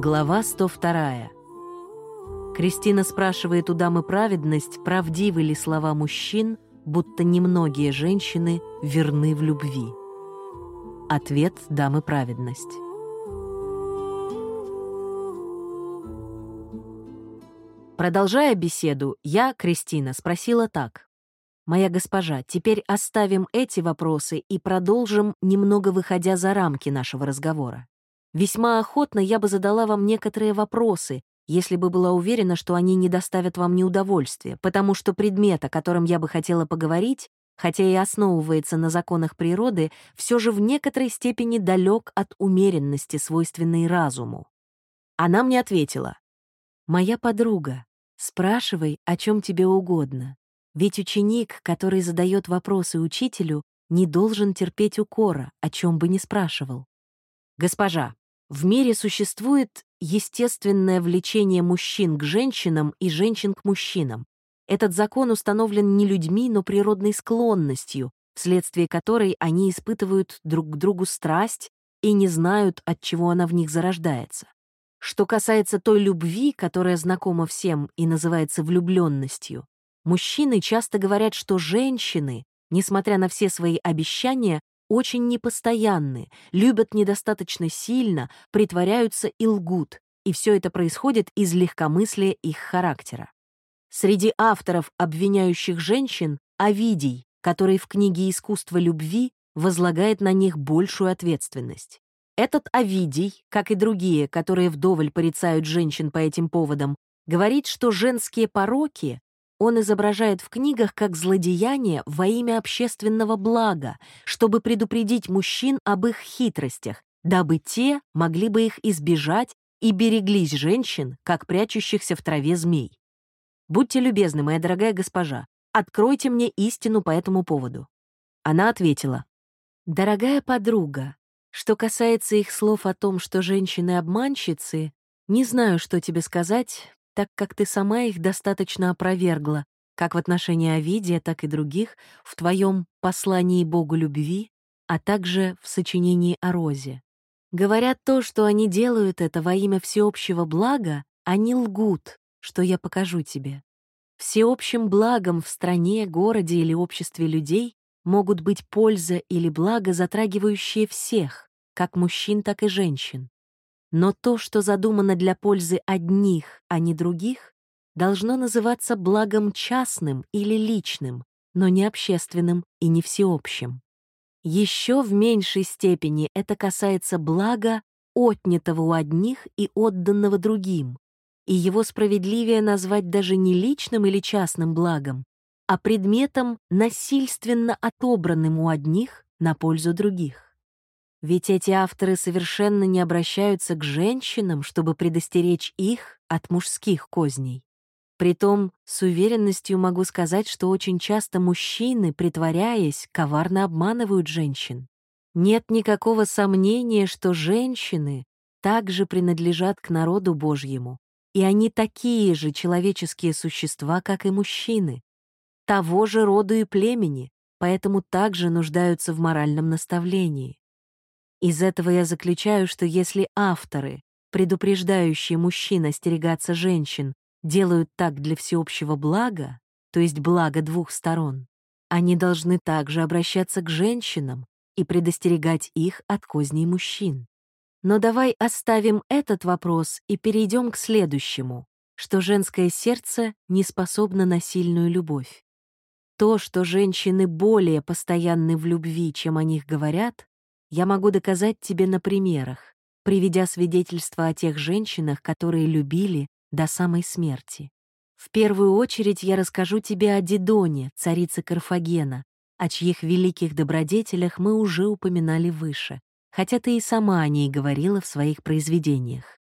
Глава 102. Кристина спрашивает у дамы праведность, правдивы ли слова мужчин, будто немногие женщины верны в любви. Ответ дамы праведность. Продолжая беседу, я, Кристина, спросила так. «Моя госпожа, теперь оставим эти вопросы и продолжим, немного выходя за рамки нашего разговора. Весьма охотно я бы задала вам некоторые вопросы, если бы была уверена, что они не доставят вам неудовольствия, потому что предмет, о котором я бы хотела поговорить, хотя и основывается на законах природы, все же в некоторой степени далек от умеренности, свойственной разуму. Она мне ответила, «Моя подруга, спрашивай, о чем тебе угодно, ведь ученик, который задает вопросы учителю, не должен терпеть укора, о чем бы ни спрашивал. Госпожа, в мире существует естественное влечение мужчин к женщинам и женщин к мужчинам. Этот закон установлен не людьми, но природной склонностью, вследствие которой они испытывают друг к другу страсть и не знают, от чего она в них зарождается. Что касается той любви, которая знакома всем и называется влюбленностью, мужчины часто говорят, что женщины, несмотря на все свои обещания, очень непостоянны, любят недостаточно сильно, притворяются и лгут, и все это происходит из легкомыслия их характера. Среди авторов, обвиняющих женщин, Овидий, который в книге «Искусство любви» возлагает на них большую ответственность. Этот Овидий, как и другие, которые вдоволь порицают женщин по этим поводам, говорит, что женские пороки он изображает в книгах как злодеяние во имя общественного блага, чтобы предупредить мужчин об их хитростях, дабы те могли бы их избежать и береглись женщин, как прячущихся в траве змей. Будьте любезны, моя дорогая госпожа, откройте мне истину по этому поводу. Она ответила, «Дорогая подруга, что касается их слов о том, что женщины обманщицы, не знаю, что тебе сказать, так как ты сама их достаточно опровергла, как в отношении Овидия, так и других, в твоем «Послании Богу любви», а также в сочинении о Розе. Говорят то, что они делают это во имя всеобщего блага, они лгут, что я покажу тебе. Всеобщим благом в стране, городе или обществе людей могут быть польза или благо, затрагивающие всех, как мужчин, так и женщин. Но то, что задумано для пользы одних, а не других, должно называться благом частным или личным, но не общественным и не всеобщим. Еще в меньшей степени это касается блага, отнятого у одних и отданного другим, и его справедливее назвать даже не личным или частным благом, а предметом, насильственно отобранным у одних на пользу других. Ведь эти авторы совершенно не обращаются к женщинам, чтобы предостеречь их от мужских козней. Притом, с уверенностью могу сказать, что очень часто мужчины, притворяясь, коварно обманывают женщин. Нет никакого сомнения, что женщины также принадлежат к народу Божьему, и они такие же человеческие существа, как и мужчины, того же рода и племени, поэтому также нуждаются в моральном наставлении. Из этого я заключаю, что если авторы, предупреждающие мужчин остерегаться женщин, делают так для всеобщего блага, то есть блага двух сторон, они должны также обращаться к женщинам и предостерегать их от козней мужчин. Но давай оставим этот вопрос и перейдем к следующему, что женское сердце не способно на сильную любовь. То, что женщины более постоянны в любви, чем о них говорят, я могу доказать тебе на примерах, приведя свидетельства о тех женщинах, которые любили до самой смерти. В первую очередь я расскажу тебе о Дидоне, царице Карфагена, о чьих великих добродетелях мы уже упоминали выше, хотя ты и сама о ней говорила в своих произведениях.